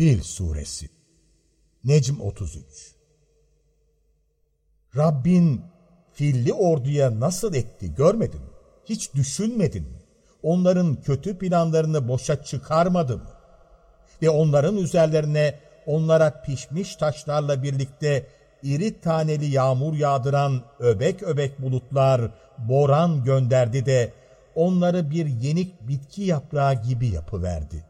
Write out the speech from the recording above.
Fil Suresi Necm 33 Rabbin filli orduya nasıl etti görmedin mi? Hiç düşünmedin mi? Onların kötü planlarını boşa çıkarmadı mı? Ve onların üzerlerine onlara pişmiş taşlarla birlikte iri taneli yağmur yağdıran öbek öbek bulutlar, boran gönderdi de onları bir yenik bitki yaprağı gibi yapıverdi.